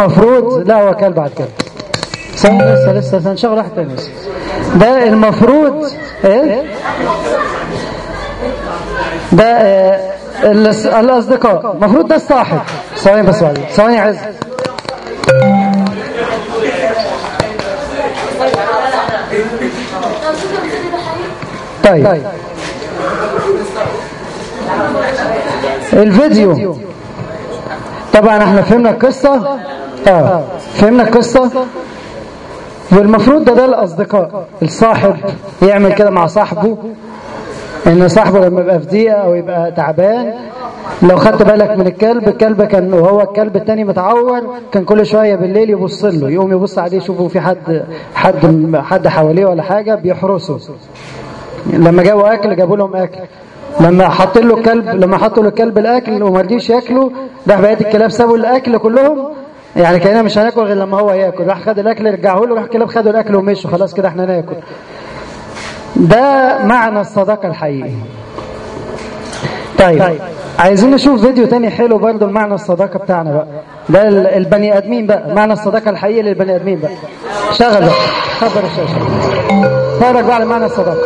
المفروض لا هو كلب بعد كده ثانية لسه لسه هنشغل واحد تاني. ده المفروض إيه؟ ده الاس- الأصدقاء. المفروض ده الصاحب. ثواني بس بعد ثواني عز. طيب. الفيديو. طبعا إحنا فهمنا القصة. آه فهمنا القصة؟ والمفروض ده ده الأصدقاء. الصاحب يعمل كده مع صاحبه إن صاحبه لما يبقى في ضيقة أو يبقى تعبان لو خدت بالك من الكلب الكلب كان وهو الكلب التاني متعور كان كل شوية بالليل يبص له يقوم يبص عليه يشوفه في حد حد حد حواليه ولا حاجة بيحرسه. لما جابوا أكل جابوا لهم أكل. لما حط له الكلب لما حطوا له الكلب الأكل وما رضيش ياكله راح بقيه الكلاب سابوا الأكل كلهم يعني كأننا مش هناكل غير لما هو ياكل. راح خد الأكل رجعه له راح الكلاب خدوا الأكل ومشوا. خلاص كده إحنا ناكل. ده معنى الصداقة الحقيقي طيب عايزين نشوف فيديو تاني حلو برضه المعنى الصداقة بتاعنا بقى. ده ال- البني آدمين بقى. معنى الصداقة الحقيقي للبني آدمين بقى. شغل بقى. كبر الشاشه اتفرج بقى على معنى الصداقة.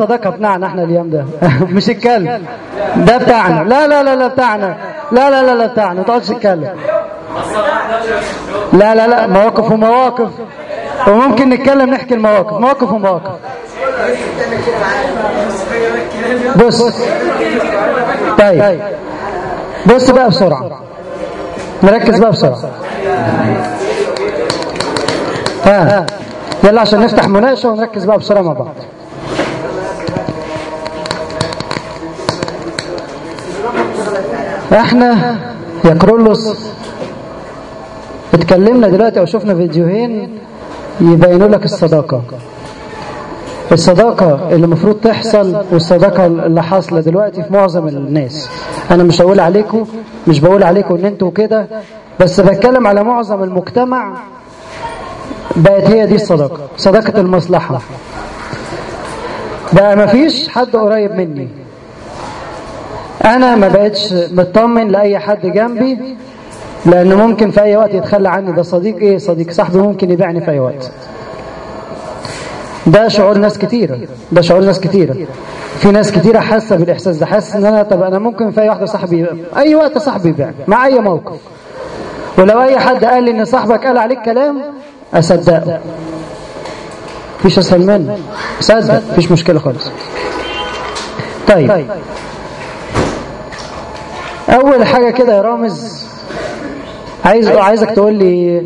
الصداقة بتاعنا إحنا اليوم ده. مش الكلب. ده بتاعنا. لا لا لا لا بتاعنا. لا لا لا لا بتاعنا. ما تقعدش تتكلم. لا لا لا مواقف ومواقف. وممكن نتكلم نحكي المواقف. مواقف ومواقف. بص. طيب. بص بقى بسرعة. نركز بقى بسرعة. ها. يلا عشان نفتح مناقشة ونركز بقى بسرعة مع بعض. إحنا يا كرولوس اتكلمنا دلوقتي أو شفنا فيديوهين يبينوا لك الصداقة. الصداقة اللي المفروض تحصل والصداقة اللي حاصلة دلوقتي في معظم الناس. أنا مش هقول عليكم مش بقول عليكم إن أنتوا كده بس بتكلم على معظم المجتمع بقت هي دي الصداقة صداقة المصلحة. بقى ما فيش حد قريب مني. أنا ما بقتش مطمن لأي حد جنبي لأن ممكن في أي وقت يتخلى عني. ده صديق إيه؟ صديق صاحبي ممكن يبيعني في أي وقت. ده شعور ناس كتيرة. ده شعور ناس كتيرة. في ناس كتيرة حاسة بالإحساس ده. حاسس إن أنا طب أنا ممكن في أي واحدة صاحبي أي وقت صاحبي يبيعني مع أي موقف. ولو أي حد قال لي إن صاحبك قال عليك كلام أصدقه. مفيش أسهل منه. صدق مفيش مشكلة خالص. طيب. أول حاجة كده يا رامز عايز عايزك تقول لي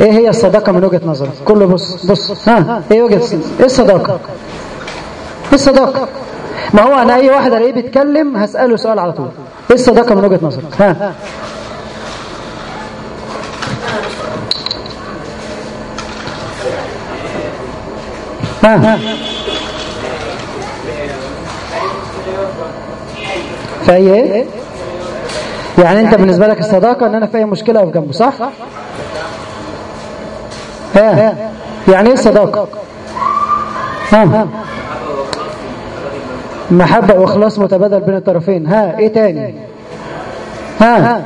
إيه هي الصداقة من وجهة نظرك؟ كله بص بص ها إيه وجهة إيه الصداقة؟ إيه الصداقة؟ ما هو أنا أي واحد ألاقيه بيتكلم هسأله سؤال على طول. إيه الصداقة من وجهة نظرك؟ ها. ها. في إيه؟ يعني انت بالنسبة لك الصداقة ان أنا في اي مشكلة اقف جنبه صح؟ ها. يعني إيه الصداقة ها. محبة واخلاص متبادل بين الطرفين. ها. إيه تاني؟ ها.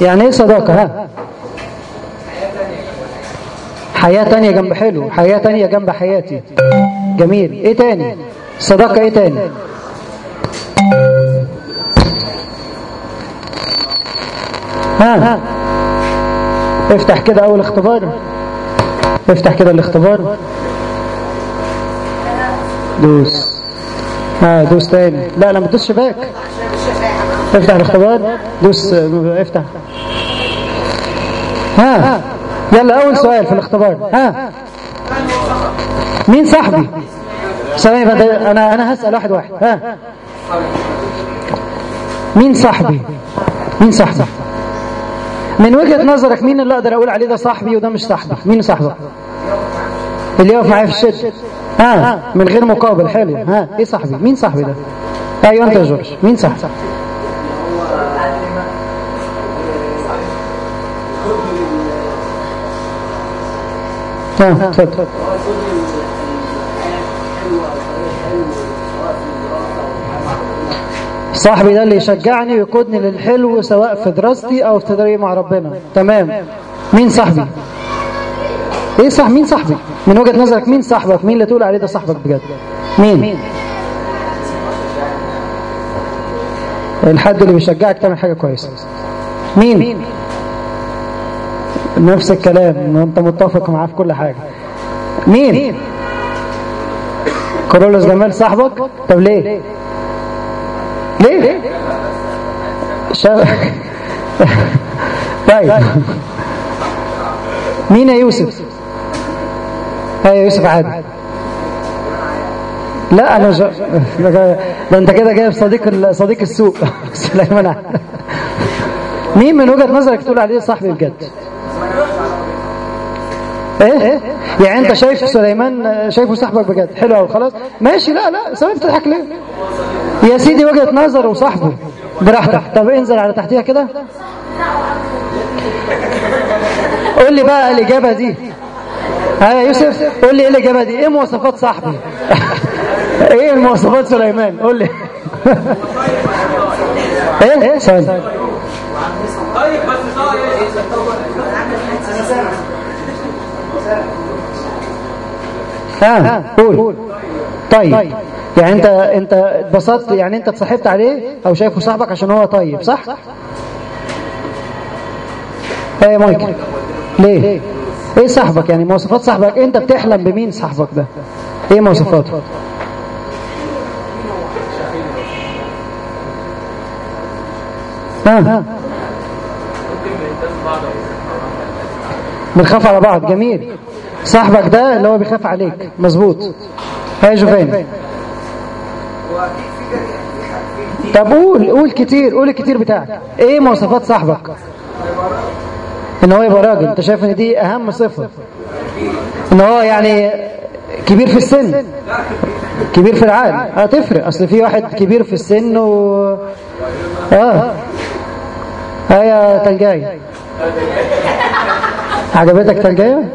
يعني إيه صداقة؟ ها. حياة تانية جنب حلو حياة تانية جنب حياتي. جميل. إيه تاني؟ صداقة إيه تاني؟ ها افتح كده أول اختبار. افتح كده الاختبار. دوس. ها دوس تاني. لا لا ما تدوسش باك. افتح الاختبار. دوس افتح. ها. يلا أول سؤال في الاختبار. ها. مين صاحبي؟ ثواني أنا أنا هسأل واحد واحد. ها. مين صاحبي؟ مين صاحبي؟ من وجهة نظرك مين اللي أقدر أقول عليه ده صاحبي وده مش صاحبي؟ مين صاحبك اللي يقف معايا في الشد. ها. من غير مقابل. حلو. ها. إيه صاحبي؟ مين صاحبي ده؟ أيوه أنت يا جورج. مين صاحبي؟ ها اتفضل. صاحبي ده اللي يشجعني ويقودني للحلو سواء في دراستي أو في طريقي مع ربنا. تمام. مين صاحبي؟ إيه صح مين صاحبي؟ من وجهة نظرك مين صاحبك؟ مين اللي تقول عليه ده صاحبك بجد؟ مين؟ الحد اللي بيشجعك تعمل حاجة كويسة. مين؟ نفس الكلام انت متفق معاه في كل حاجة. مين؟ كورولوس جمال صاحبك؟ طب ليه؟ ليه؟ شا... طيب. مين يا يوسف؟ أيوه يوسف عادي لا أنا ج... ده أنت كده جايب صديق صديق السوق. سليمان مين من وجهة نظرك تقول عليه صاحبي بجد إيه؟ يعني أنت شايف سليمان شايفه صاحبك بجد. حلو قوي خلاص. ماشي لا لا سبب تضحك ليه؟ يا سيدي وجهة نظر وصاحبه. براحتك. طب انزل على تحتيها كده. قول لي بقى الإجابة دي. ها يا يوسف قول لي إيه الإجابة دي؟ إيه مواصفات صاحبي إيه مواصفات سليمان؟ قول لي. إيه؟ إيه؟ ثاني طيب بس ها قول. طيب. يعني انت انت اتبسطت يعني انت اتصاحبت عليه أو شايفه صاحبك عشان هو طيب صح؟ إيه يا مايكل؟ ليه؟ إيه صاحبك؟ يعني مواصفات صاحبك. انت بتحلم بمين صاحبك ده؟ إيه مواصفاته؟ ها. بنخاف على بعض. جميل. صاحبك ده اللي هو بيخاف عليك. مظبوط. هاي جوفين طب قول قول كتير قول الكتير بتاعك. إيه مواصفات صاحبك؟ إن هو يبقى راجل. أنت شايف إن دي أهم صفة. إن هو يعني كبير في السن. كبير في العقل. هتفرق. أصل في واحد كبير في السن و آه. آه يا تلجاي. عجبتك تلجاية؟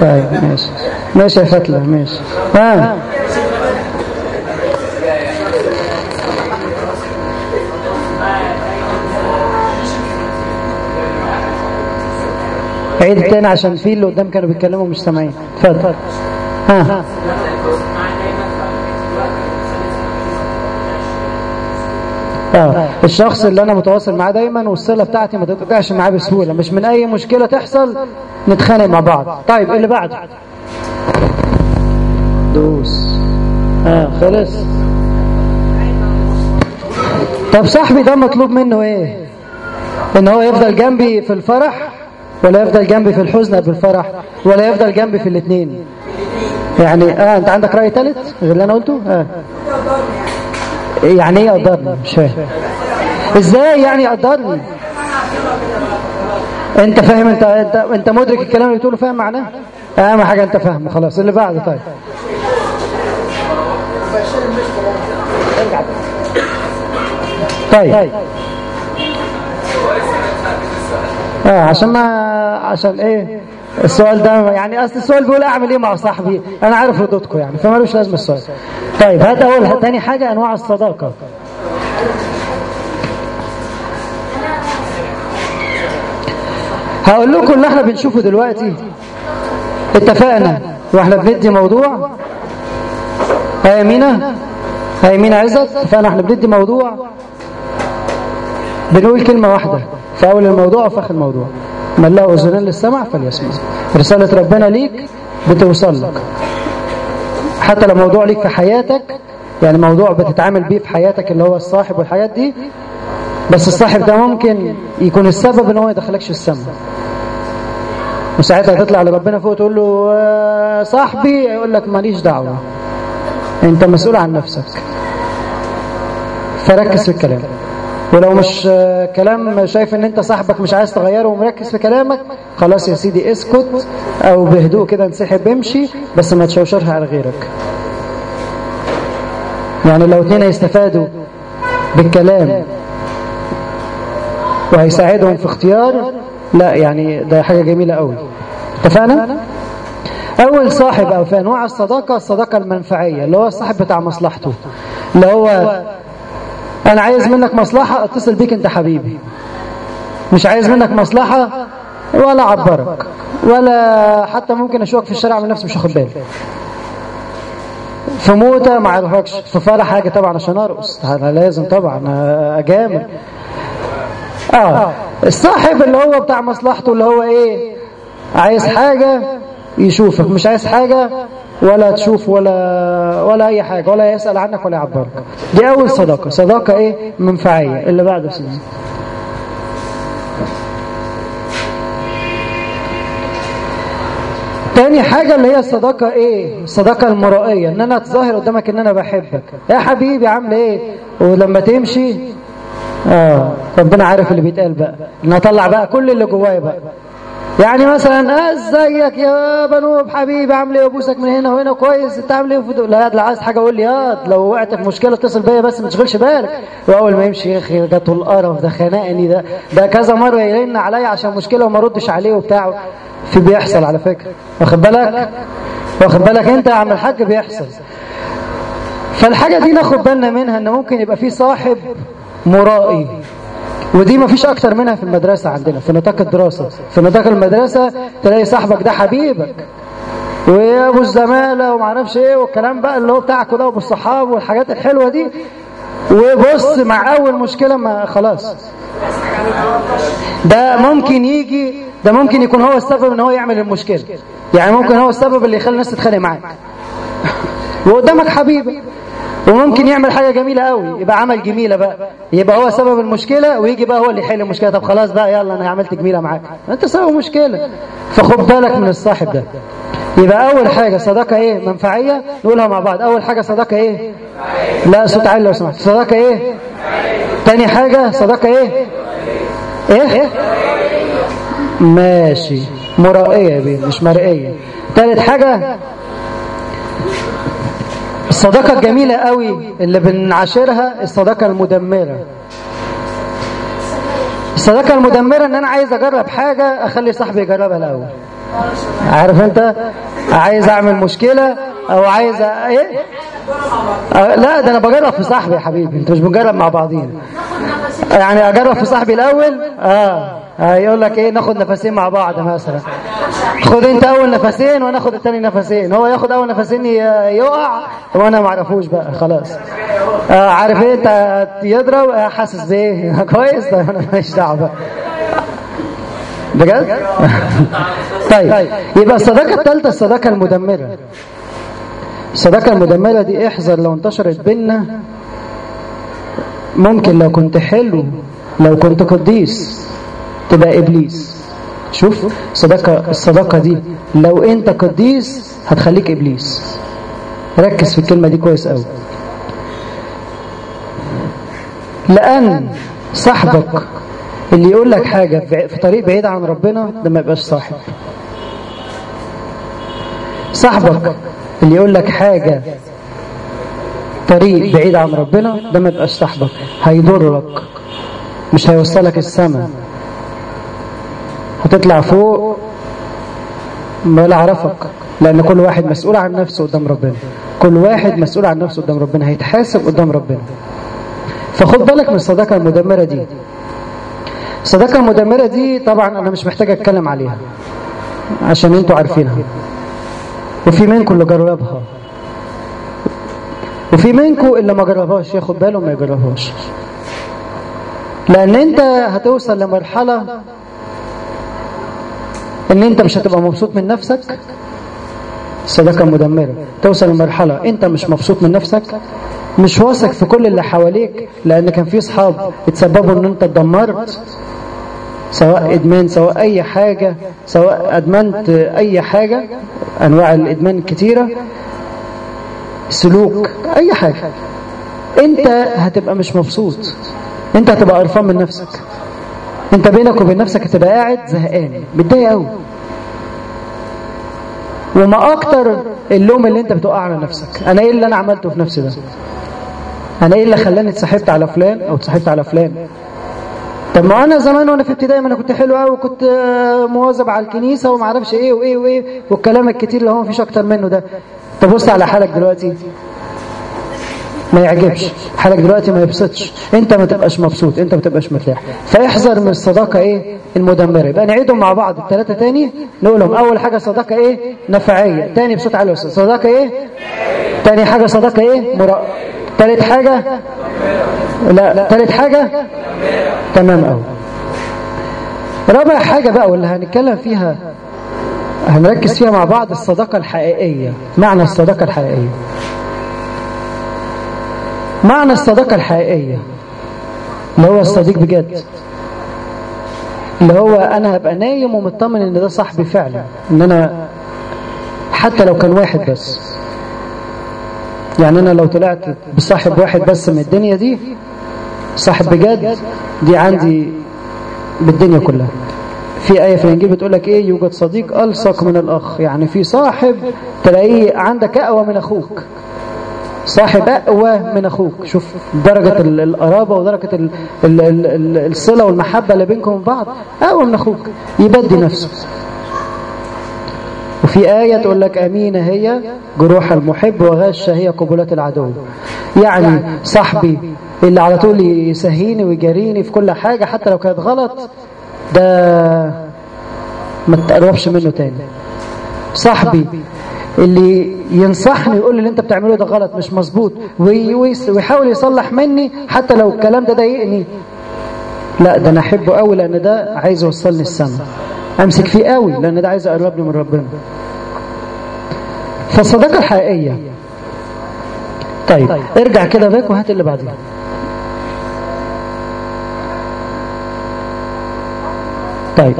طيب ماشي. ماشي يا فتلة ماشي. ها عيد تاني عشان في اللي قدام كانوا بيتكلموا مش سامعين. اتفضل. ها. آه. الشخص اللي أنا متواصل معاه دايما والصلة بتاعتي ما تتقطعش معاه بسهولة. مش من أي مشكلة تحصل نتخانق مع بعض. طيب اللي بعده. دوس. آه خلص طب صاحبي ده مطلوب منه إيه؟ إن هو يفضل جنبي في الفرح ولا يفضل جنبي في الحزن في الفرح ولا يفضل جنبي في الاثنين يعني آه أنت عندك رأي ثالث غير اللي أنا قلته؟ آه. يعني إيه يقدرني مش فاهم. إزاي يعني يقدرني أنت فاهم أنت أنت أنت مدرك الكلام اللي بتقوله فاهم معناه؟ أهم حاجة أنت فاهمه خلاص. اللي بعده طيب. طيب. آه عشان ما عشان إيه؟ السؤال ده يعني أصل السؤال بيقول أعمل إيه مع صاحبي؟ أنا عارف ردودكم يعني فمالوش لازمة السؤال. طيب هات أول تاني حاجة أنواع الصداقة. هقول لكم اللي إحنا بنشوفه دلوقتي. اتفقنا؟ وإحنا بندي موضوع. هاي مينا هاي مينا عزت؟ اتفقنا إحنا بندي موضوع. بنقول كلمة واحدة في أول الموضوع وفي آخر الموضوع. من له أذنان للسمع فليسمع. رسالة ربنا ليك بتوصل لك. حتى لو موضوع ليك في حياتك يعني موضوع بتتعامل بيه في حياتك اللي هو الصاحب والحاجات دي بس الصاحب ده ممكن يكون السبب إن هو يدخلكش السماء. وساعتها تطلع لربنا فوق تقول له آه، صاحبي. يقول لك ماليش دعوة. أنت مسؤول عن نفسك. فركز في الكلام. ولو مش كلام شايف إن أنت صاحبك مش عايز تغيره ومركز في كلامك خلاص يا سيدي اسكت أو بهدوء كده انسحب امشي بس ما تشوشرها على غيرك يعني لو اتنين هيستفادوا بالكلام وهيساعدهم في اختيار لا يعني ده حاجة جميلة قوي اتفقنا؟ أول صاحب أو في أنواع الصداقة الصداقة المنفعية اللي هو الصاحب بتاع مصلحته اللي هو أنا عايز منك مصلحة اتصل بيك أنت حبيبي. مش عايز منك مصلحة ولا عبرك ولا حتى ممكن أشوفك في الشارع من نفسي مش واخد بالي. في موتة ما أعرفكش في فرح حاجة طبعا عشان أرقص. أنا لازم طبعا أجامل آه الصاحب اللي هو بتاع مصلحته اللي هو إيه عايز حاجة يشوفك مش عايز حاجة ولا تشوف ولا ولا أي حاجة ولا يسأل عنك ولا يعبرك. دي أول صداقة. صداقة إيه؟ منفعية. اللي بعده سيدي. تاني حاجة اللي هي الصداقة إيه؟ الصداقة المرائية. إن أنا أتظاهر قدامك إن أنا بحبك. يا حبيبي عامل إيه؟ ولما تمشي؟ آه ربنا عارف اللي بيتقال بقى. ان اطلع بقى كل اللي جوايا بقى. يعني مثلا إزيك يا بنوب حبيبي؟ عامل إيه؟ أبوسك من هنا وهنا كويس؟ أنت عامل إيه؟ لا لا عايز حاجة قول لي ياض لو وقعت في مشكلة اتصل بيا بس ما تشغلش بالك. وأول ما يمشي يا أخي جاته القرف ده خنقني ده ده كذا مرة يرن عليا عشان مشكلة وما ردش عليه وبتاع. في بيحصل على فكرة. واخد بالك؟ واخد بالك أنت يا عم الحاج؟ بيحصل. فالحاجة دي ناخد بالنا منها إن ممكن يبقى في صاحب مرائي. ودي ما فيش أكتر منها في المدرسة عندنا في نطاق الدراسة. في نطاق المدرسة تلاقي صاحبك ده حبيبك. ويا أبو الزمالة وما أعرفش إيه والكلام بقى اللي هو بتاعك ده وأبو الصحاب والحاجات الحلوة دي. وبص مع أول مشكلة ما خلاص. ده ممكن يجي ده ممكن يكون هو السبب إن هو يعمل المشكلة. يعني ممكن هو السبب اللي يخلي الناس تتخانق معاك. وقدامك حبيبك. وممكن يعمل حاجة جميلة قوي يبقى عمل جميلة بقى. يبقى هو سبب المشكلة ويجي بقى هو اللي يحل المشكلة. طب خلاص بقى يلا أنا عملت جميلة معاك. أنت سبب مشكلة. فخد بالك من الصاحب ده. يبقى أول حاجة صداقة إيه؟ منفعية. نقولها مع بعض. أول حاجة صداقة إيه؟ لا صوت عالي لو سمحت. صداقة إيه؟ تاني حاجة صداقة إيه؟ إيه؟ ماشي. مرائية يا بيه مش مرئية. تالت حاجة الصداقة الجميلة قوي. اللي بنعاشرها الصداقة المدمرة. الصداقة المدمرة إن أنا عايز أجرب حاجة أخلي صاحبي يجربها الأول. عارف أنت؟ عايز أعمل مشكلة أو عايز أ... إيه؟ لا ده أنا بجرب في صاحبي يا حبيبي. انت مش بنجرب مع بعضين يعني أجرب في صاحبي الأول؟ آه. هيقول لك إيه ناخد نفسين مع بعض مثلا. خد أنت أول نفسين وأنا اخد التاني نفسين. هو ياخد أول نفسين يقع وأنا ما أعرفوش بقى خلاص. آه عارف إيه؟ أنت يضرب حاسس بإيه؟ كويس؟ طيب أنا ماليش دعوة بقى. بجد؟ طيب يبقى الصداقة الثالثه الصداقة المدمرة. الصداقة المدمرة دي احذر لو انتشرت بينا ممكن لو كنت حلو لو كنت قديس. تبقى إبليس. شوف صداقة الصداقة دي. لو أنت قديس هتخليك إبليس. ركز في الكلمة دي كويس قوي لأن صاحبك اللي يقول لك حاجة في طريق بعيد عن ربنا ده ما يبقاش صاحب. صاحبك اللي يقول لك حاجة طريق بعيد عن ربنا ده ما يبقاش صاحبك. هيضرك مش هيوصلك السماء. هتطلع فوق ولا عرفك لأن كل واحد مسؤول عن نفسه قدام ربنا. كل واحد مسؤول عن نفسه قدام ربنا هيتحاسب قدام ربنا. فخد بالك من الصداقة المدمرة دي. الصداقة المدمرة دي طبعا أنا مش محتاج أتكلم عليها عشان أنتوا عارفينها. وفي منكم اللي جربها. وفي منكم اللي ما جربهاش ياخد باله ما يجربهاش. لأن أنت هتوصل لمرحلة إن أنت مش هتبقى مبسوط من نفسك صداقة مدمرة. توصل لمرحلة أنت مش مبسوط من نفسك مش واثق في كل اللي حواليك لأن كان في صحاب اتسببوا إن أنت اتدمرت سواء إدمان سواء أي حاجة سواء أدمنت أي حاجة أنواع الإدمان كتيرة سلوك أي حاجة. أنت هتبقى مش مبسوط. أنت هتبقى قرفان من نفسك. انت بينك وبين نفسك هتبقى قاعد زهقان. متضايق قوي وما أكتر اللوم اللي انت بتوقع على نفسك. أنا إيه اللي أنا عملته في نفسي ده؟ أنا إيه اللي خلاني اتصاحبت على فلان أو اتصاحبت على فلان؟ طب ما أنا زمان وأنا في ابتدائي ما أنا كنت حلو قوي وكنت مواظب على الكنيسة وما أعرفش إيه وإيه وإيه والكلام الكتير اللي هو مفيش أكتر منه ده. تبص على حالك دلوقتي. ما يعجبش. حالك دلوقتي ما يبسطش. انت ما تبقاش مبسوط انت ما تبقاش مرتاح. فاحذر من الصداقة إيه؟ المدمرة. يبقى نعيدهم مع بعض الثلاثه تاني نقولهم أول حاجة صداقة إيه؟ نفعية. تاني بصوت عالي صداقة إيه؟ تاني حاجة صداقة إيه؟ مرا تالت حاجة؟ لا. تالت حاجة؟ تمام قوي رابع حاجة بقى واللي هنتكلم فيها هنركز فيها مع بعض الصداقة الحقيقية. معنى الصداقة الحقيقية. معنى الصداقة الحقيقية اللي هو الصديق بجد اللي هو أنا هبقى نايم ومطمن إن ده صاحبي فعلا إن أنا حتى لو كان واحد بس. يعني أنا لو طلعت بصاحب واحد بس من الدنيا دي صاحب بجد دي عندي بالدنيا كلها. في آية في الإنجيل بتقول لك إيه؟ يوجد صديق ألصق من الأخ. يعني في صاحب تلاقيه عندك أقوى من أخوك. صاحب أقوى من أخوك. شوف درجة القرابة ودرجة ال ال ال الصلة والمحبة اللي بينكم وبين بعض أقوى من أخوك. يبدي نفسه. وفي آية تقول لك أمينة هي جروح المحب وغاشة هي قبلات العدو. يعني صاحبي اللي على طول يسهيني ويجاريني في كل حاجة حتى لو كانت غلط ده ما تقربش منه تاني. صاحبي اللي ينصحني يقول لي اللي انت بتعمله ده غلط مش مظبوط ويحاول يصلح مني حتى لو الكلام ده ضايقني. لا ده أنا احبه قوي لأن ده عايز يوصلني السما. امسك فيه قوي لأن ده عايز يقربني من ربنا. فالصداقة الحقيقية. طيب ارجع كده باك وهات اللي بعدين طيب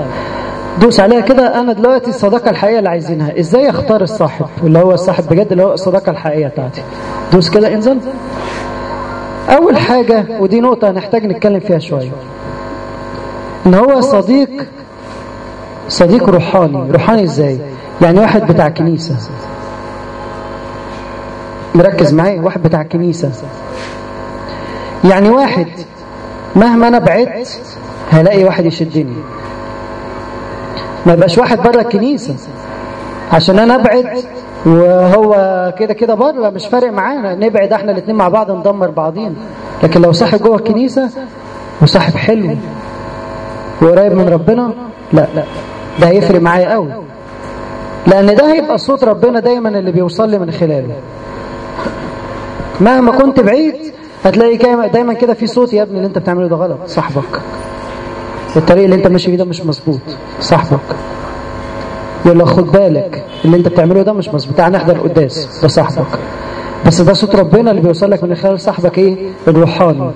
دوس عليها كده أنا دلوقتي الصداقه الحقيقيه اللي عايزينها. إزاي أختار الصاحب؟ اللي هو الصاحب بجد اللي هو الصداقه الحقيقيه بتاعتي. دوس كده انزل. أول حاجة ودي نقطة هنحتاج نتكلم فيها شوية. ان هو صديق صديق روحاني. روحاني إزاي؟ يعني واحد بتاع كنيسة. مركز معايا؟ واحد بتاع كنيسة. يعني واحد مهما أنا بعدت هلاقي واحد يشدني. ما يبقاش واحد بره الكنيسة. عشان أنا أبعد وهو كده كده بره مش فارق معانا. نبعد إحنا الاثنين مع بعض ندمر بعضين لكن لو صاحب جوه الكنيسة وصاحب حلو وقريب من ربنا لا لا ده هيفرق معايا قوي. لأن ده هيبقى صوت ربنا دايما اللي بيوصل لي من خلاله. مهما كنت بعيد هتلاقي دايما كده في صوت يا ابني اللي أنت بتعمله ده غلط. صاحبك. الطريق اللي انت ماشي فيه ده مش مظبوط. صاحبك. لك خد بالك اللي انت بتعمله ده مش مظبوط. تعال نحضر قداس ده صاحبك. بس ده صوت ربنا اللي بيوصل لك من خلال صاحبك إيه؟ الروحاني.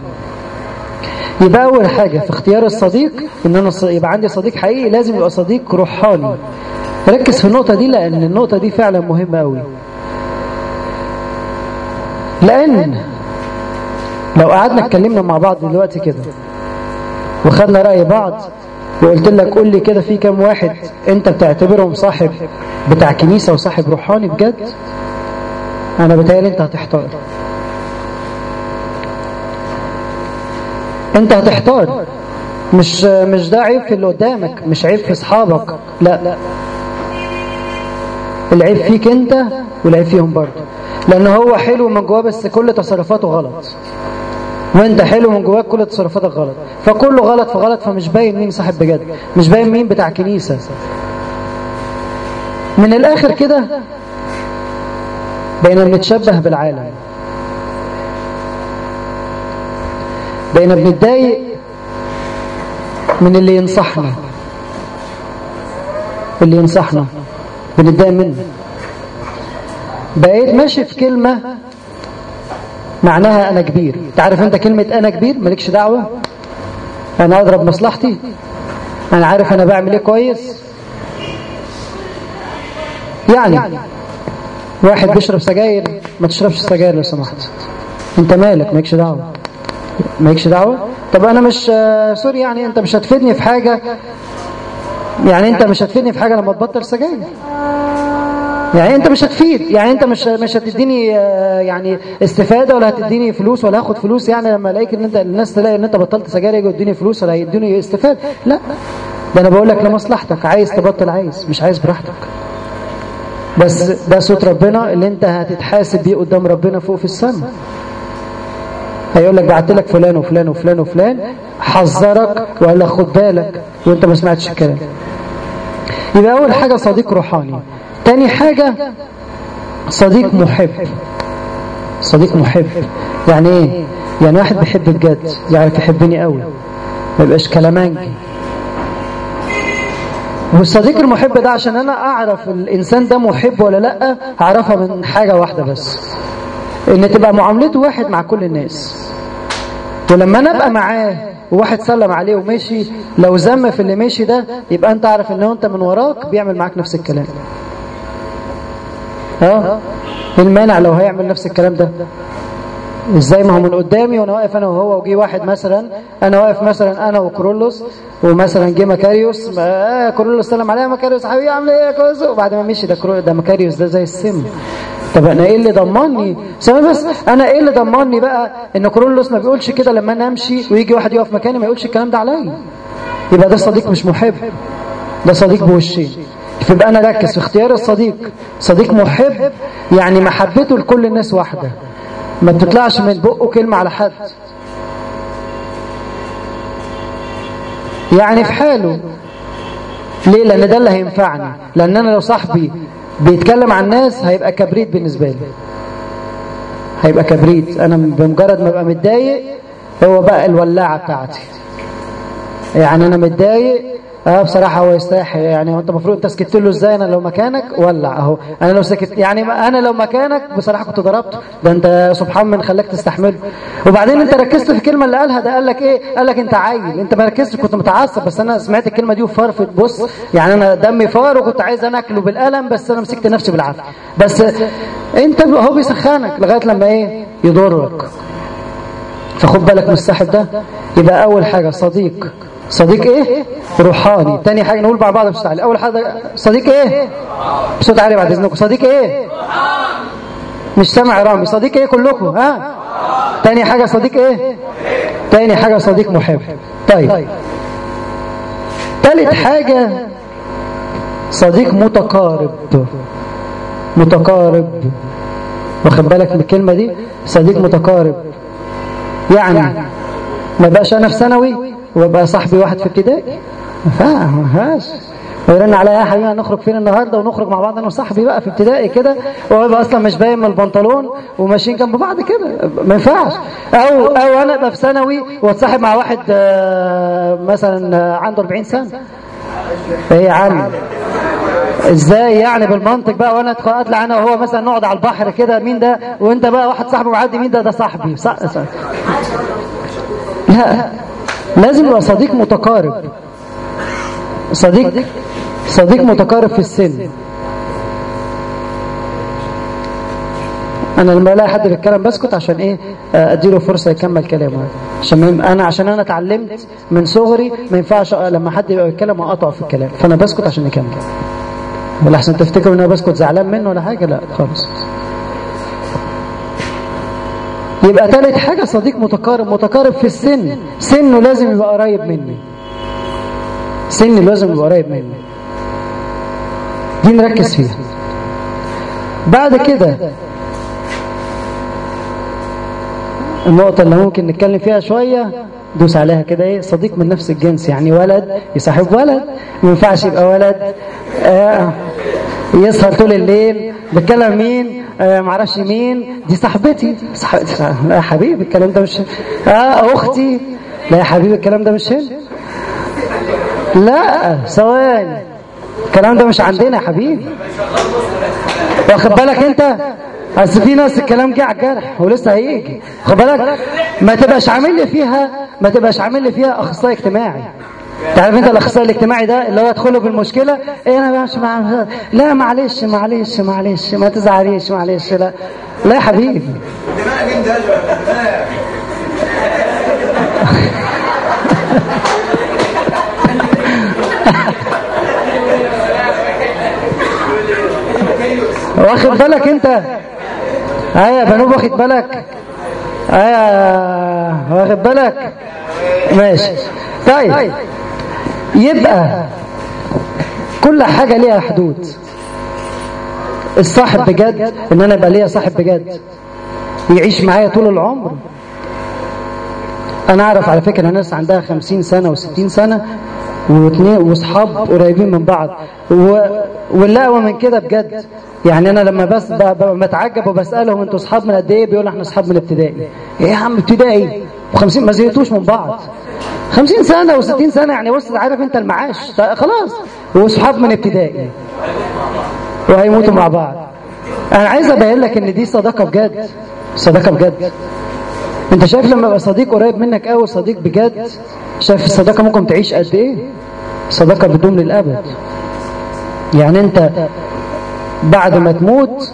يبقى أول حاجة في اختيار الصديق إن أنا يبقى عندي صديق حقيقي لازم يبقى صديق روحاني. ركز في النقطة دي لأن النقطة دي فعلا مهمة قوي لأن لو قعدنا اتكلمنا مع بعض دلوقتي كده وخدنا رأي بعض وقلت لك قول لي كده في كام واحد أنت بتعتبرهم صاحب بتاع كنيسة وصاحب روحاني بجد؟ أنا بتهيألي أنت هتحتار. أنت هتحتار. مش مش ده عيب في اللي قدامك مش عيب في أصحابك لا. العيب فيك أنت والعيب فيهم برضه. لأن هو حلو من جواه بس كل تصرفاته غلط. وانت حلو من جواك كل تصرفاتك غلط. فكله غلط في غلط فمش باين مين صاحب بجد. مش باين مين بتاع كنيسة. من الآخر كده بقينا بنتشبه بالعالم. بقينا بنتضايق من اللي ينصحنا. اللي ينصحنا. بنتضايق منه. بقيت ماشي في كلمة معناها أنا كبير. تعرف أنت كلمة أنا كبير؟ مالكش دعوة. أنا أضرب مصلحتي. أنا عارف أنا بعمل إيه كويس. يعني واحد بيشرب سجاير ما تشربش سجاير لو سمحت. أنت مالك؟ مالكش دعوة. مالكش دعوة؟ طب أنا مش آه، سوري يعني أنت مش هتفيدني في حاجة. يعني أنت مش هتفيدني في حاجة لما تبطل سجاير. يعني انت مش هتفيد يعني انت مش مش هتديني آه، يعني استفادة ولا هتديني فلوس ولا هاخد فلوس. يعني لما ألاقيك إن أنت الناس تلاقي إن أنت بطلت سجاير يجوا يديني فلوس ولا يدوني استفاده لا ده أنا بقول لك لمصلحتك. عايز تبطل عايز مش عايز براحتك. بس ده صوت ربنا اللي أنت هتتحاسب بيه قدام ربنا فوق في السماء. هيقول لك بعت لك فلان وفلان وفلان وفلان حذرك لك خد بالك وأنت ما سمعتش الكلام. يبقى أول حاجة صديق روحاني. تاني حاجة صديق محب. صديق محب. يعني إيه؟ يعني واحد بيحب بجد يعرف يحبني قوي. ما يبقاش كلامانجي. والصديق المحب ده عشان أنا أعرف الإنسان ده محب ولا لأ هعرفها من حاجة واحدة بس. إن تبقى معاملته واحد مع كل الناس. ولما أنا أبقى معاه وواحد سلم عليه ومشي لو ذم في اللي مشي ده يبقى أنت عارف إن أنت من وراك بيعمل معاك نفس الكلام. آه إيه المانع لو هيعمل نفس الكلام ده؟ إزاي؟ ما هو من قدامي وأنا واقف أنا وهو وجي واحد مثلا أنا واقف مثلا أنا وكرولوس ومثلا جه مكاريوس آه كرولوس سلم عليا مكاريوس حبيبي عامل إيه يا كويس وبعد ما مشي ده كرو... ده مكاريوس ده زي السم. طب أنا إيه اللي ضمني؟ ثواني بس أنا إيه اللي ضمني بقى إن كرولوس ما بيقولش كده لما أنا أمشي ويجي واحد يقف مكاني ما يقولش الكلام ده عليا؟ يبقى ده صديق مش محب. ده صديق بوشين. فيبقى أنا ركز في اختيار الصديق. صديق محب يعني محبته لكل الناس واحدة. ما بتطلعش من بقه كلمة على حد. يعني في حاله. ليه؟ لأن ده اللي هينفعني. لأن أنا لو صاحبي بيتكلم عن الناس هيبقى كبريت بالنسبة لي. هيبقى كبريت. أنا بمجرد ما أبقى متضايق هو بقى الولاعة بتاعتي. يعني أنا متضايق آه بصراحة هو يستحق يعني أنت المفروض أنت سكت له إزاي؟ أنا لو مكانك ولع. أهو. أنا لو سكت يعني أنا لو مكانك بصراحة كنت ضربته. ده أنت سبحان من خلاك تستحمله. وبعدين أنت ركزت في الكلمة اللي قالها ده قال لك إيه؟ قال لك أنت عيل. أنت ما ركزتش كنت متعصب. بس أنا سمعت الكلمة دي وفرفت بص يعني أنا دمي فار وكنت عايز أنا أكله بالقلم بس أنا مسكت نفسي بالعافية. بس أنت هو بيسخنك لغاية لما إيه؟ يضرك. فخد بالك من الصاحب ده. يبقى أول حاجة صديق. صديق إيه؟ روحاني. تاني حاجة نقول مع بعض بصوت عالي أول حاجة صديق إيه؟ بصوت عالي بعد إذنكم. صديق إيه؟ مش سامع رامي. صديق إيه كلكم؟ ها؟ تاني حاجة صديق إيه؟ تاني حاجة صديق محب. طيب. تالت حاجة صديق متقارب. متقارب. واخد بالك من الكلمة دي؟ صديق متقارب. يعني ما بقاش أنا في ثانوي؟ وابقى صاحبي واحد في ابتدائي. ما فيهاش ويرن عليا يا حبيبي هنخرج فين النهارده؟ ونخرج مع بعض أنا وصاحبي بقى في ابتدائي كده. ويبقى أصلا مش باين من البنطلون وماشيين جنب بعض كده. ما ينفعش. أو أو أنا أبقى في ثانوي وأتصاحب مع واحد آه، مثلا آه، عنده 40 سنة. إيه يا عم؟ إزاي يعني بالمنطق بقى؟ وأنا أطلع أنا وهو مثلا نقعد على البحر كده. مين ده؟ وأنت بقى واحد صاحبه معدي مين ده؟ ده صاحبي. صح صح. لا. لازم يبقى صديق متقارب. صديق صديق؟ متقارب في السن. أنا لما ألاقي حد بيتكلم بسكت عشان إيه؟ أديله فرصة يكمل كلامه. عشان أنا عشان أنا اتعلمت من صغري ما ينفعش لما حد يبقى بيتكلم اقطع في الكلام. فأنا بسكت عشان يكمل. ولا احسن تفتكروا إن أنا بسكت زعلان منه ولا حاجة؟ لا خالص. يبقى ثالث حاجة صديق متقارب متقارب في السن. سنه لازم يبقى قريب مني. سن لازم يبقى قريب مني. دي نركز فيها. بعد كده النقطة اللي ممكن نتكلم فيها شوية دوس عليها كده إيه؟ صديق من نفس الجنس يعني ولد يصاحب ولد. ما ينفعش يبقى ولد آه يسهر طول الليل. بتكلم مين؟ معرفش مين. دي صاحبتي. صاحبتي لا يا حبيبي الكلام ده مش آه أختي. لا يا حبيبي الكلام ده مش هنا. لا ثواني. الكلام ده مش عندنا يا حبيبي. واخد بالك انت؟ اصل في ناس الكلام جه على الجرح ولسه هيجي. خد بالك؟ ما تبقاش عامل لي فيها ما تبقاش عامل لي فيها أخصائي اجتماعي. تعرف انت الأخصائي الاجتماعي ده اللي هو يدخله بالمشكلة إيه أنا مش مع... لا معلش معلش معلش ما تزعليش معلش لا. لا يا حبيبي. مين ده واخد بالك انت؟ إيه يا بنوب واخد بالك؟ إيه واخد بالك؟ ماشي. طيب. يبقى كل حاجة ليها حدود. الصاحب بجد إن أنا يبقى ليا صاحب بجد. يعيش معايا طول العمر. أنا أعرف على فكرة ناس عندها خمسين سنة وستين سنة واثنين واصحاب قريبين من بعض. و... واللقوة من كده بجد. يعني أنا لما بس ب... ب... بتعجب وبسألهم أنتوا اصحاب من قد إيه؟ بيقولوا إحنا اصحاب من ابتدائي. إيه يا عم ابتدائي؟ و50 ما زهقتوش من بعض. 50 سنة و60 سنة يعني بص عارف انت المعاش. خلاص. واصحاب من ابتدائي. وهيموتوا مع بعض. أنا عايز ابين لك ان دي صداقة بجد. صداقة بجد. انت شايف لما يبقى صديق قريب منك قوي صديق بجد شايف الصداقة ممكن تعيش قد إيه؟ صداقة بدون للأبد. يعني انت بعد ما تموت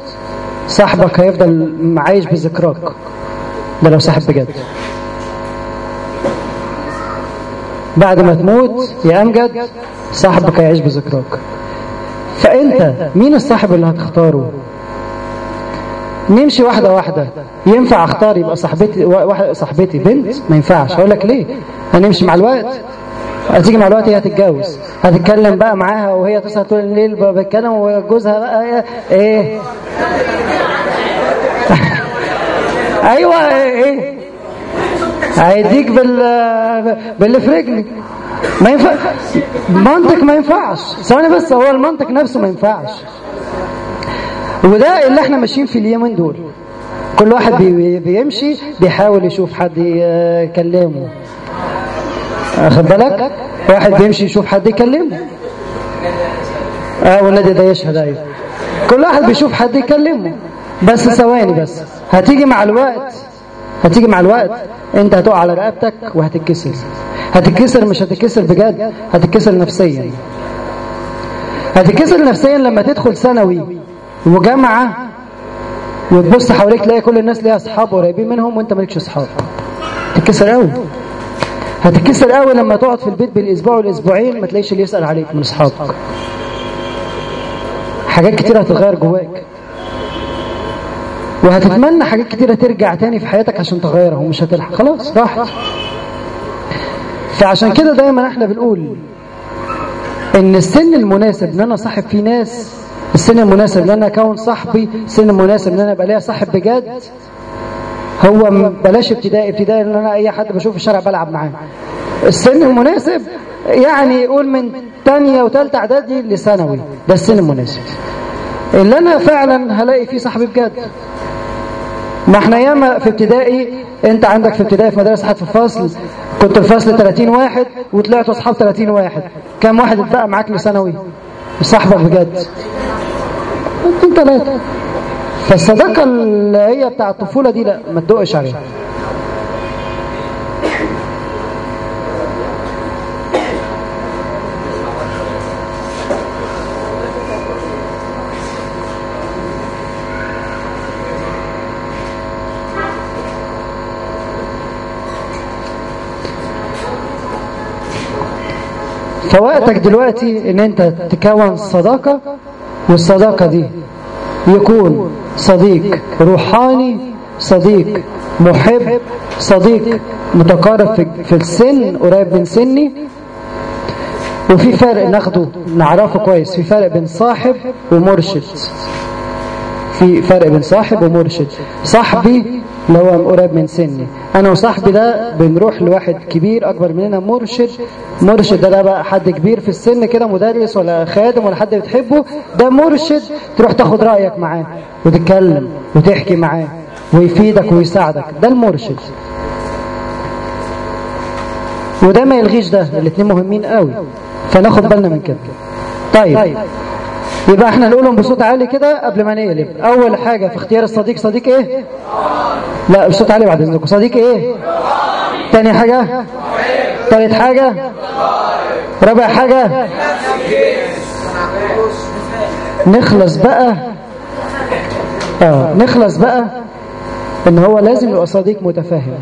صاحبك هيفضل عايش بذكراك. ده لو صاحب بجد. بعد ما تموت يا أمجد صاحبك هيعيش بذكراك. فأنت مين الصاحب اللي هتختاره؟ نمشي واحدة واحدة. ينفع أختار يبقى صاحبتي صاحبتي بنت؟ ما ينفعش. أقول لك ليه. هنمشي مع الوقت. هتيجي مع الوقت هي هتتجوز. هتتكلم بقى معاها وهي تسهر طول الليل بتكلم وجوزها بقى إيه؟ أيوه إيه؟ هيديك بال باللي ما ينفع منطق ما ينفعش. ثواني بس هو المنطق نفسه ما ينفعش. وده اللي إحنا ماشيين في اليومين دول. كل واحد بي بيمشي بيحاول يشوف حد يكلمه. اخد بالك؟ واحد بيمشي يشوف حد يكلمه. آه والنادي ده يشهد أيوه كل واحد بيشوف حد يكلمه. بس ثواني بس. هتيجي مع الوقت هتيجي مع الوقت انت هتقع على رقبتك وهتتكسر. هتتكسر مش هتتكسر بجد هتتكسر نفسيا. هتتكسر نفسيا لما تدخل ثانوي وجامعة وتبص حواليك تلاقي كل الناس ليها أصحاب قريبين منهم وانت مالكش أصحاب. تتكسر قوي هتتكسر قوي لما تقعد في البيت بالاسبوع والأسبوعين ما تلاقيش اللي يسأل عليك من أصحابك. حاجات كتير هتتغير جواك. وهتتمنى حاجات كتيرة ترجع تاني في حياتك عشان تغيرها ومش هتلحق. خلاص راحت. فعشان كده دايما إحنا بنقول إن السن المناسب إن أنا صاحب فيه ناس السن المناسب إن أنا أكون صاحبي السن المناسب إن أنا ابقى ليا صاحب بجد هو بلاش ابتدائي ابتدائي إن أنا أي حد بشوف في الشارع بلعب معاه. السن المناسب يعني يقول من تانية وتالتة إعدادي لثانوي ده السن المناسب. اللي أنا فعلا هلاقي فيه صاحبي بجد. ما إحنا ياما في ابتدائي انت عندك في ابتدائي في مدرسة حد في الفصل كنت الفصل 30 واحد وطلعتوا أصحاب 30 واحد. كم واحد اتبقى معاك لثانوي صاحبك بجد. أنتوا ثلاثة فالصداقة اللي هي بتاع الطفولة دي لا ما تدقش عليها. فوقتك دلوقتي إن أنت تكون صداقة والصداقة دي يكون صديق روحاني صديق محب صديق متقارب في, السن قريب من سني. وفي فرق ناخده نعرفه كويس في فرق بين صاحب ومرشد. في فرق بين صاحب ومرشد. صاحبي اللي هو قريب من سني. أنا وصاحبي ده بنروح لواحد كبير أكبر مننا مرشد. مرشد ده, ده بقى حد كبير في السن كده مدرس ولا خادم ولا حد بتحبه. ده مرشد تروح تاخد رأيك معاه وتتكلم وتحكي معاه ويفيدك ويساعدك. ده المرشد. وده ما يلغيش ده. الاثنين مهمين قوي. فناخد بالنا من كده. طيب. يبقى إحنا نقولهم بصوت عالي كده قبل ما نقلب. أول حاجة في اختيار الصديق صديق إيه؟ لا بصوت عالي بعد إذنكم. صديق إيه؟ تاني حاجة؟ تالت حاجة؟ رابع حاجة؟ نخلص بقى. آه نخلص بقى إن هو لازم يبقى صديق متفاهم.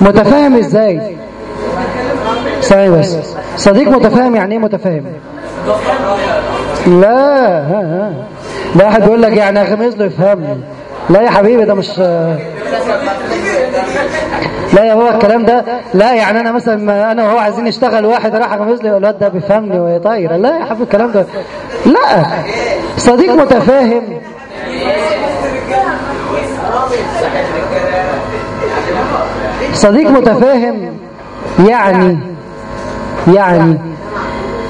متفاهم إزاي؟ ثانية بس. صديق متفاهم يعني إيه متفاهم؟ لا. ده واحد بيقول لك يعني اغمز له يفهمني. لا يا حبيبي ده مش لا يا هو الكلام ده. لا يعني أنا مثلا أنا وهو عايزين نشتغل واحد راح اغمز لي الواد ده بيفهمني وهي طايرة. لا يا حبيبي الكلام ده. لا. صديق متفاهم. صديق متفاهم. يعني يعني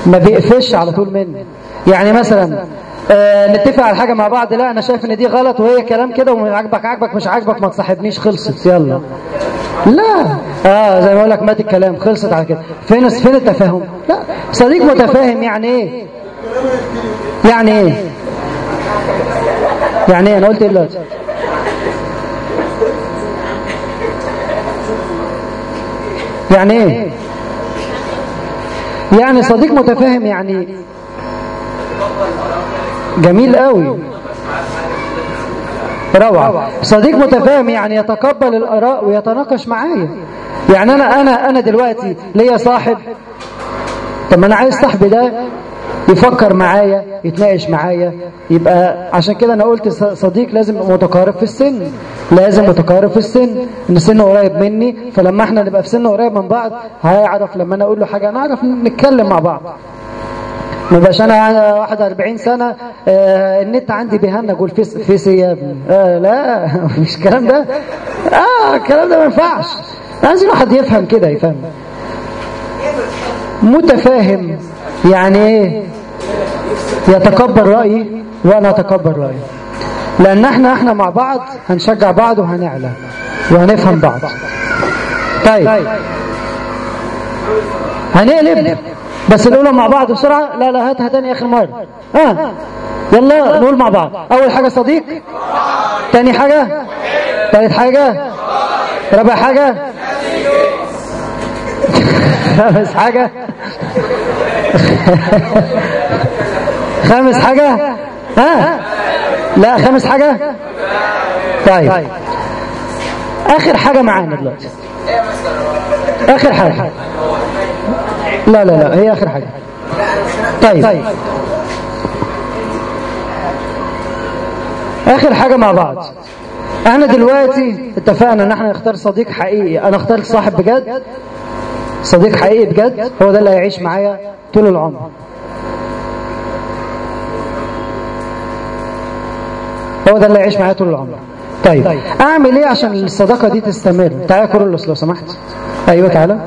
ما بيقفش على طول مني. يعني مثلا آه نتفق على حاجة مع بعض لا أنا شايف إن دي غلط وهي كلام كده وعجبك عجبك مش عجبك ما تصاحبنيش خلصت يلا. لا. آه زي ما أقول لك مات الكلام خلصت على كده. فين فين التفاهم؟ لا. صديق متفاهم يعني إيه؟ يعني إيه؟ يعني إيه؟ أنا قلت إيه دلوقتي؟ يعني إيه؟ يعني صديق متفاهم يعني جميل قوي. روعة. صديق متفاهم يعني يتقبل الآراء ويتناقش معايا. يعني أنا أنا أنا دلوقتي ليا صاحب. طب ما أنا عايز صاحبي ده يفكر معايا يتناقش معايا. يبقى عشان كده أنا قلت صديق لازم متقارب في السن. لازم متقارب في السن. إن سنه قريب مني. فلما إحنا نبقى في سن قريب من بعض هيعرف لما أنا أقول له حاجة نعرف نتكلم مع بعض. ما بقاش أنا 41 سنة آه النت عندي بيهنج أقول يا ابني آه لا مش الكلام ده. آه الكلام ده ما ينفعش. عايزين واحد يفهم كده يفهم. متفاهم يعني إيه؟ يتقبل رأيي وأنا اتقبل رأيي. لأن إحنا إحنا مع بعض هنشجع بعض وهنعلى وهنفهم بعض. طيب. هنقلب. بس نقولهم مع بعض بسرعة. لا لا هاتها تاني آخر مرة. آه. يلا نقول مع بعض. أول حاجة صديق. تاني حاجة. تالت حاجة. رابع حاجة. خامس حاجة. خامس حاجة. ها. لا خامس حاجة. طيب. آخر حاجة معانا دلوقتي. آخر حاجة. لا لا لا هي آخر حاجة. طيب, طيب. آخر حاجة مع بعض. إحنا دلوقتي اتفقنا ان إحنا نختار صديق حقيقي. أنا اخترت صاحب بجد. صديق حقيقي بجد. هو ده اللي هيعيش معايا طول العمر. هو ده اللي هيعيش معايا طول العمر. طيب. طيب. اعمل إيه عشان الصداقة دي تستمر؟ تعالى كورولوس لو سمحت. أيوه تعالى.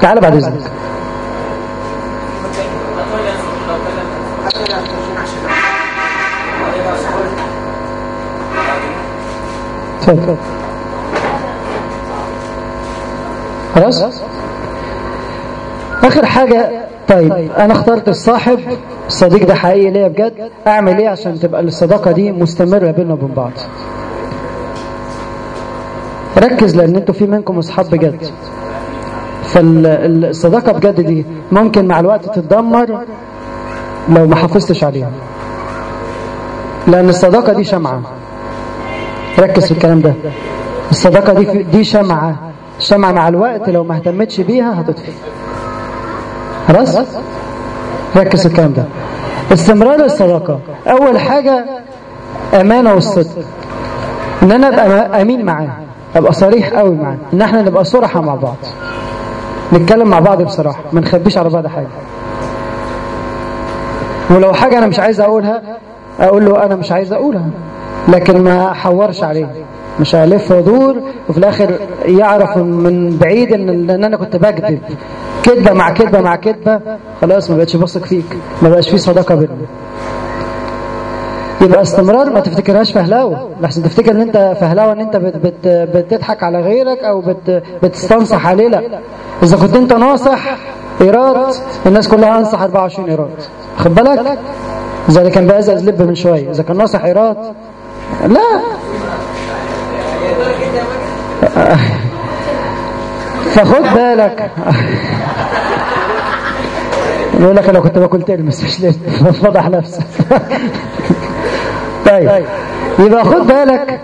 تعالى بعد إذنك. خلاص؟ آخر حاجة طيب أنا اخترت الصاحب الصديق ده حقيقي ليا بجد أعمل إيه عشان تبقى الصداقة دي مستمرة بيننا وبين بعض؟ ركز لأن أنتوا في منكم أصحاب بجد. فالصداقة بجد دي ممكن مع الوقت تتدمر لو ما حافظتش عليها. لأن الصداقة دي شمعة. ركز في الكلام ده. الصداقة دي دي شمعة. الشمعة مع الوقت. لو ما اهتمتش بيها هتطفي. خلاص ركز في الكلام ده. استمرار الصداقة. أول حاجة أمانة والصدق. إن أنا أبقى أمين معاه. أبقى صريح قوي معاه. إن إحنا نبقى صرحة مع بعض. نتكلم مع بعض بصراحة. ما نخبيش على بعض حاجة. ولو حاجة أنا مش عايز أقولها أقول له أنا مش عايز أقولها. لكن ما حورش عليه. مش هلف وادور وفي الآخر يعرف من بعيد إن إن أنا كنت بكذب. كذبة مع كذبة مع كذبة. خلاص ما بقتش بثق فيك. ما بقاش في صداقة بيننا. يبقى استمرار ما تفتكرهاش فهلاوه لحسن تفتكر إن أنت فهلاوه إن أنت بت بت بتضحك على غيرك أو بت بتستنصح عليه لا إذا كنت أنت ناصح ايراد الناس كلها أنصح 24 ايراد خد بالك؟ زي اللي كان بيأزأز لب من شوية. إذا كان ناصح ايراد لا. فخد بالك. يقول لك أنا كنت باكل تلمس مش لب فضح نفسك طيب. يبقى خد بالك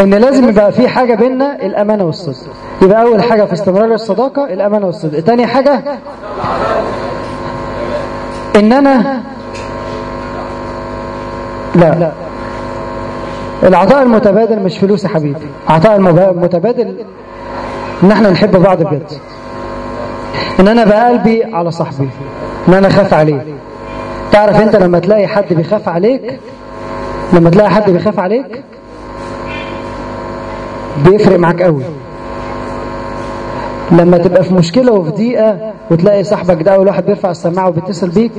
إن لازم يبقى في حاجة بيننا الأمانة والصدق. يبقى أول حاجة في استمرار الصداقة الأمانة والصدق. تاني حاجة إن أنا لا. العطاء المتبادل مش فلوس يا حبيبي. عطاء المتبادل إن إحنا نحب بعض بجد. إن أنا بقى قلبي على صاحبي إن أنا أخاف عليه. تعرف أنت لما تلاقي حد بيخاف عليك لما تلاقي حد بيخاف عليك بيفرق معاك قوي. لما تبقى في مشكلة وفي ضيقة وتلاقي صاحبك ده أول واحد بيرفع السماعة وبيتصل بيك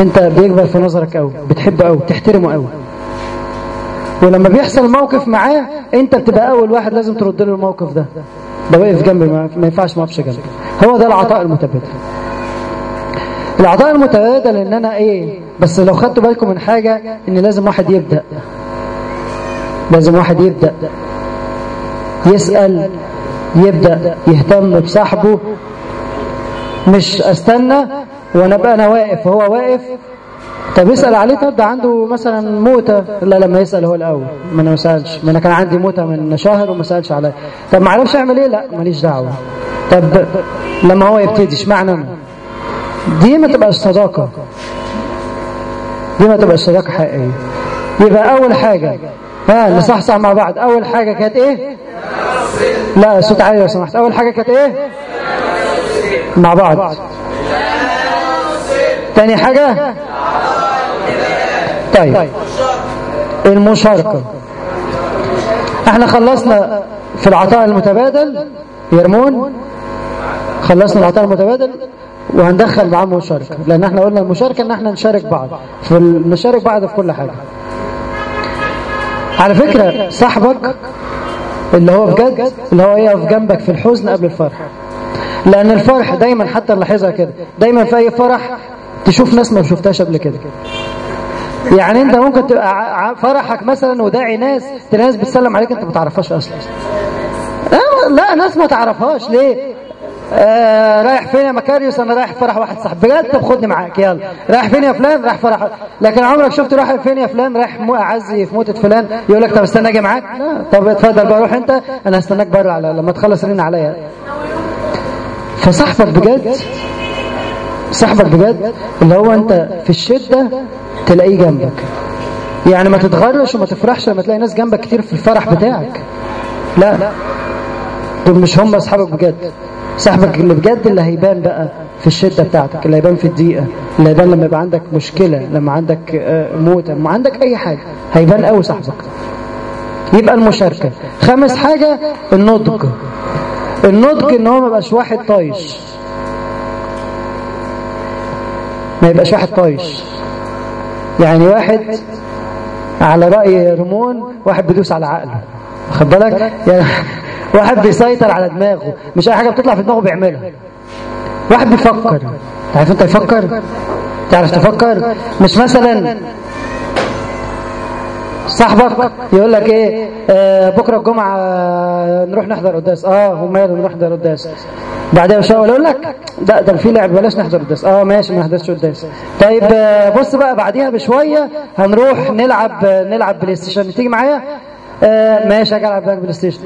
أنت بيكبر في نظرك قوي بتحبه قوي بتحترمه قوي. ولما بيحصل موقف معاه انت بتبقى أول واحد لازم ترد له الموقف ده. ده واقف جنبي ما ينفعش ما اقفش جنبي. هو ده العطاء المتبادل. العطاء المتبادل إن أنا إيه بس لو خدتوا بالكم من حاجة إن لازم واحد يبدأ. لازم واحد يبدأ. يسأل يبدأ يهتم بصاحبه. مش أستنى وأنا ابقى أنا واقف. وهو واقف طب يسأل عليه طب ده عنده مثلا موتة؟ لا لما يسأل هو الأول. ما أنا ما سألش. ما أنا كان عندي موتة من شهر وما سألش عليا طب ما عرفش أعمل إيه؟ لا ماليش دعوة. طب لما هو يبتدي اشمعنى؟ دي ما تبقاش صداقة. دي ما تبقاش صداقة حقيقية. يبقى أول حاجة ها نصحصح مع بعض. أول حاجة كانت إيه؟ لا صوت عالي لو سمحت. أول حاجة كانت إيه؟ مع بعض. تاني حاجة طيب. المشاركة. إحنا خلصنا في العطاء المتبادل. يرمون. خلصنا العطاء المتبادل وهندخل معاه المشاركة. لأن إحنا قلنا المشاركة إن إحنا نشارك بعض. في نشارك بعض في كل حاجة. على فكرة صاحبك اللي هو بجد اللي هو يقف جنبك في الحزن قبل الفرح. لأن الفرح دايما حتى نلاحظها كده. دايما في أي فرح تشوف ناس ما شفتهاش قبل كده. يعني انت ممكن تبقى فرحك مثلا وداعي ناس تلاقي ناس بتسلم عليك انت ما تعرفهاش أصلا. لا ناس ما تعرفهاش ليه؟ آه رايح فين يا مكاريوس؟ أنا رايح فرح واحد صاحبي. بجد؟ طب خدني معاك يلا. رايح فين يا فلان؟ رايح فرح. لكن عمرك شفت رايح فين يا فلان؟ رايح أعزي في موتة فلان. يقول لك طب استنى أجي معاك. لا. طب اتفضل بقى روح أنت. أنا هستناك بره على لما تخلص رن عليا. فصاحبك بجد صاحبك بجد اللي هو أنت في الشدة تلاقيه جنبك. يعني ما تتغرش وما تفرحش لما تلاقي ناس جنبك كتير في الفرح بتاعك. لا. دول مش هم أصحابك بجد. صاحبك اللي بجد اللي هيبان بقى في الشدة بتاعتك اللي هيبان في الضيقة اللي هيبان لما يبقى عندك مشكلة لما عندك موت لما عندك أي حاجة هيبان قوي صاحبك. يبقى المشاركة. خامس حاجة النضج. النضج إن هو ما يبقاش واحد طايش. ما يبقاش واحد طايش. يعني واحد على رأي رمون واحد بيدوس على عقله. خد بالك؟ يعني واحد بيسيطر على دماغه. مش أي حاجة بتطلع في دماغه بيعملها. واحد بيفكر. تعرف أنت يفكر تعرف تفكر؟ مش مثلا صاحبك يقول لك إيه آه بكرة الجمعة نروح نحضر قداس آه وماله نروح نحضر قداس بعدها بشويه يقول لك ده ده في لعب بلاش نحضر قداس آه ماشي ما نحضرش قداس طيب آه بص بقى بعديها بشوية هنروح نلعب نلعب PlayStation. تيجي معايا؟ آه ماشي أجي ألعب PlayStation.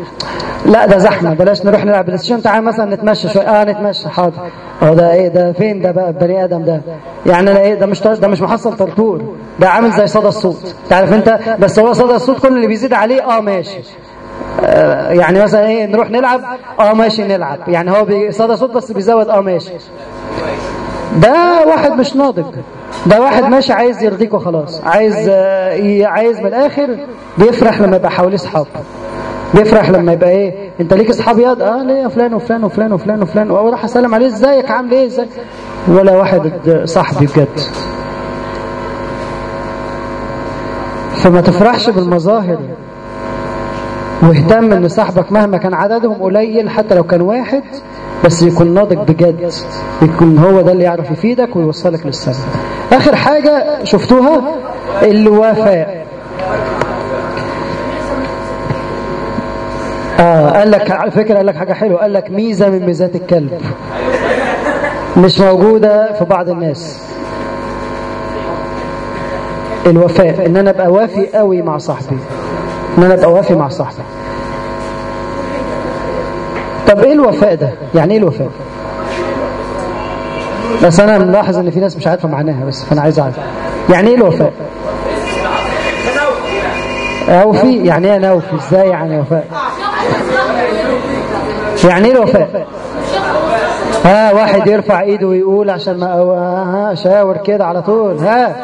لا ده زحمة بلاش نروح نلعب PlayStation. تعال مثلا نتمشى شوية. آه نتمشى حاضر. آه ده إيه؟ ده فين ده بقى البني آدم ده؟ يعني أنا إيه ده مش ده مش محصل طرطور. ده عامل زي صدى الصوت. تعرف أنت؟ بس هو صدى الصوت كل اللي بيزيد عليه آه ماشي. يعني مثلا إيه نروح نلعب؟ آه ماشي نلعب. يعني هو صدى صوت بس بيزود. آه ماشي. ده واحد مش ناضج. ده واحد ماشي عايز يرضيك وخلاص. عايز آه، عايز من الآخر بيفرح لما يبقى حواليه اصحاب بيفرح لما يبقى إيه أنت ليك اصحاب ياض؟ آه ليه فلان وفلان وفلان وفلان وفلان؟ وأروح اسلم عليه إزيك؟ عامل إيه؟ إزاي ولا واحد صاحبي بجد. فما تفرحش بالمظاهر. واهتم إن صاحبك مهما كان عددهم قليل حتى لو كان واحد بس يكون ناضج بجد يكون هو ده اللي يعرف يفيدك ويوصلك للسما آخر حاجة شفتوها؟ الوفاء. آه قال لك على فكرة قال لك حاجة حلوة. قال لك ميزة من ميزات الكلب. مش موجودة في بعض الناس. الوفاء إن أنا أبقى وافي قوي مع صاحبي. إن أنا أبقى وافي مع صاحبي. طب إيه الوفاء ده؟ يعني إيه الوفاء؟ بس أنا ملاحظ إن في ناس مش عارفة معناها بس فأنا عايز أعرف. يعني إيه الوفاء؟ أوفي؟ يعني إيه أنا أوفي؟ إزاي يعني وفاء؟ يعني إيه الوفاء؟ ها واحد يرفع إيده ويقول عشان ما ها شاور كده على طول. ها.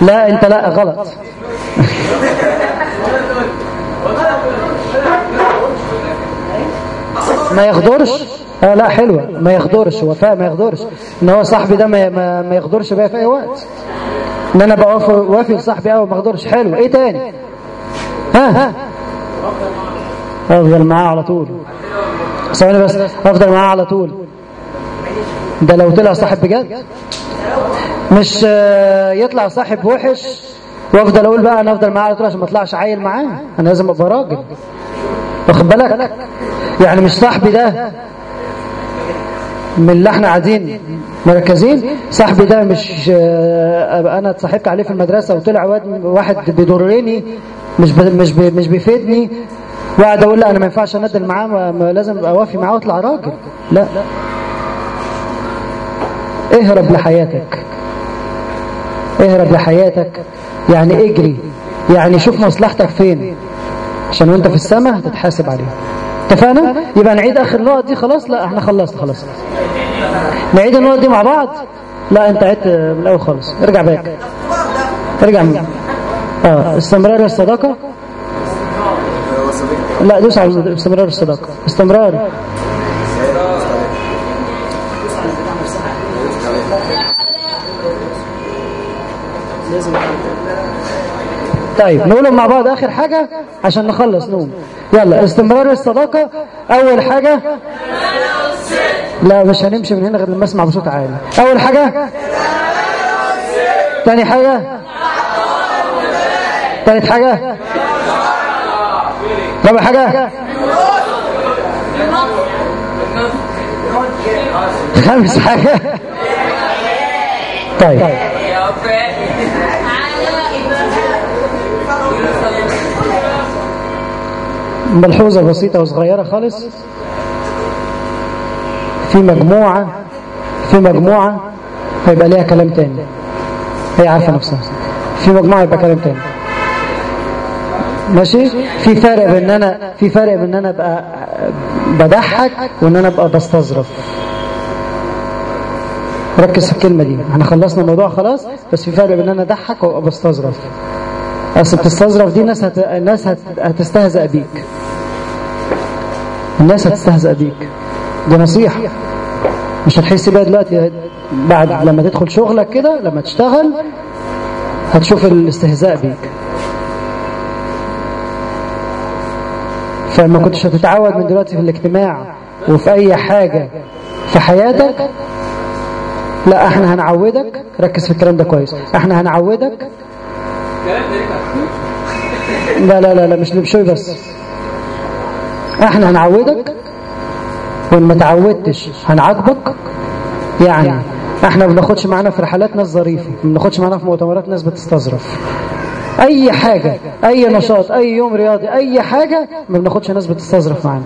لا أنت لا غلط. ما يغدرش؟ آه لا حلوة. ما يغدرش وفاء ما يغدرش. إن هو صاحبي ده ما, ما, يغدرش بيا في أي وقت. إن أنا بقى وافي, وافي لصاحبي قوي ما اغدرش حلو. إيه تاني؟ ها؟ ها؟ أفضل معاه على طول. ثواني بس. أفضل معاه على طول. ده لو طلع صاحب بجد؟ مش آه، يطلع صاحب وحش؟ وأفضل أقول بقى أنا أفضل معاه على طول عشان ما أطلعش عيل معاه. أنا لازم أبقى راجل. واخد بالك؟ يعني مش صاحبي ده من اللي إحنا قاعدين مركزين؟ صاحبي ده مش آه، أنا اتصاحبت عليه في المدرسة وطلع واحد بيضرني مش. مش. مش بيفيدني وقاعد أقول لا أنا ما ينفعش اندل معاه لازم ابقى وافي معاه وأطلع راجل. لا. اهرب لحياتك. اهرب لحياتك. يعني اجري. يعني شوف مصلحتك فين. عشان وأنت في السماء هتتحاسب عليها اتفقنا؟ يبقى نعيد آخر نقط دي خلاص؟ لا إحنا خلصنا خلاص. نعيد النقط دي مع بعض؟ لا انت عدت من الأول خالص. ارجع باك ارجع من آه استمرار الصداقة؟ لا دوس على استمرار الصداقة. استمرار. طيب نقولهم مع بعض آخر حاجة عشان نخلص نوم يلا استمرار الصداقة. أول حاجة لا مش هنمشي من هنا غير لما أسمع بصوت عالي. أول حاجة تاني حاجة تالت حاجة رابع حاجة. خامس حاجة. طيب. ملحوظة بسيطة وصغيرة خالص. في مجموعة في مجموعة هيبقى ليها كلام تاني. هي عارفة نفسها. في مجموعة يبقى كلام تاني. ماشي؟ في فرق بين أنا في فرق بين أنا أبقى بضحك وإن أنا أبقى بستظرف. ركز في الكلمة دي. إحنا خلصنا الموضوع خلاص بس في فرق بين أنا أضحك وأبقى بستظرف. اصل بتستظرف دي الناس هت... الناس هت... هتستهزأ بيك. الناس هتستهزأ بيك. دي نصيحة. مش هتحس بيها دلوقتي بعد لما تدخل شغلك كده لما تشتغل هتشوف الاستهزاء بيك. فما كنتش هتتعود من دلوقتي في الاجتماع وفي أي حاجة في حياتك لا إحنا هنعودك. ركز في الكلام ده كويس. إحنا هنعودك لا لا لا لا مش لبشوي بس. إحنا هنعودك وان ما تعودتش هنعاقبك. يعني إحنا ما بناخدش معانا في رحلات ناس ظريفة ما بناخدش معانا في مؤتمرات ناس بتستظرف. أي حاجة أي نشاط أي يوم رياضي أي حاجة ما بناخدش ناس بتستظرف معانا.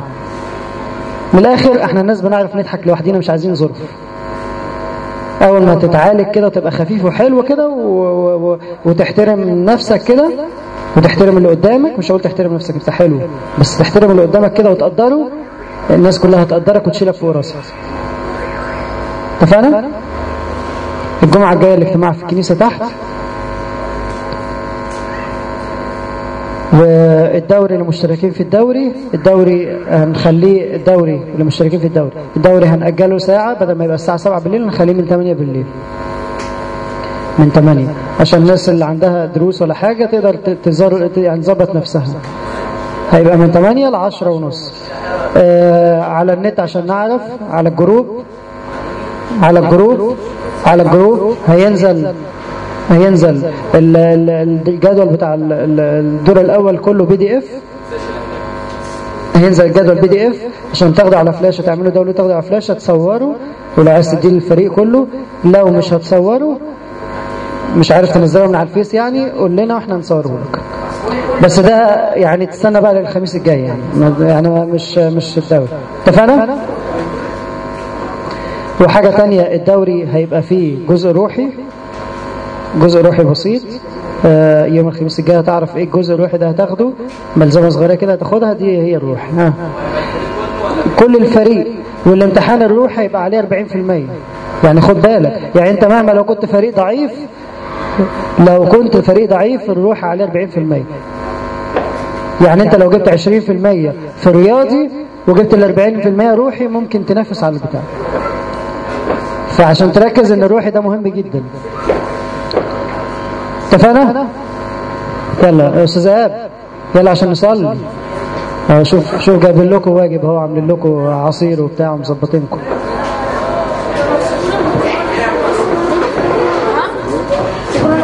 من الآخر إحنا الناس بنعرف نضحك لوحدينا مش عايزين ظرف أول ما تتعالج كده وتبقى خفيف وحلو كده. وتحترم نفسك كده وتحترم اللي قدامك. مش هقول تحترم نفسك انت حلو بس تحترم اللي قدامك كده وتقدره. الناس كلها هتقدرك وتشيلك فوق راسك. اتفقنا؟ الجمعة الجاية الاجتماع في الكنيسة تحت. والدوري للمشتركين في الدوري الدوري هنخليه الدوري للمشتركين في الدوري. الدوري هنأجله ساعة بدل ما يبقى الساعة 7 بالليل نخليه من 8 بالليل. من 8 عشان الناس اللي عندها دروس ولا حاجة تقدر تزار يعني تظبط نفسها. هيبقى من 8 ل 10 ونص. آه على النت عشان نعرف على ال group. على ال group. على ال group. هينزل هينزل الجدول بتاع الدور الأول كله PDF هينزل الجدول PDF عشان تاخده على فلاشة تعملوا download تاخده على فلاشة تصوره. ولو عايز تديه للفريق كله لو مش هتصوره. مش عارف تنزله من على الفيس يعني قول لنا وإحنا نصوره لك. بس ده يعني تستنى بقى للخميس الجاي يعني. يعني مش مش الدوري. اتفقنا؟ وحاجة تانية الدوري هيبقى فيه جزء روحي. جزء روحي بسيط. آه يوم الخميس الجاي هتعرف إيه الجزء الروحي ده هتاخده؟ ملزمة صغيرة كده هتاخدها دي هي الروح. ها. كل الفريق والامتحان الروح هيبقى عليه 40% يعني خد بالك. يعني انت مهما لو كنت فريق ضعيف لو كنت فريق ضعيف الروح عليه 40% يعني انت لو جبت 20% في الرياضي وجبت ال 40% روحي ممكن تنافس على البتاع. فعشان تركز إن الروحي ده مهم جدا. اتفقنا؟ يلا يا أستاذ إيهاب يلا عشان نصلي. شوف شوف جايبين لكم واجب اهو عاملين لكم عصير وبتاع ومظبطينكم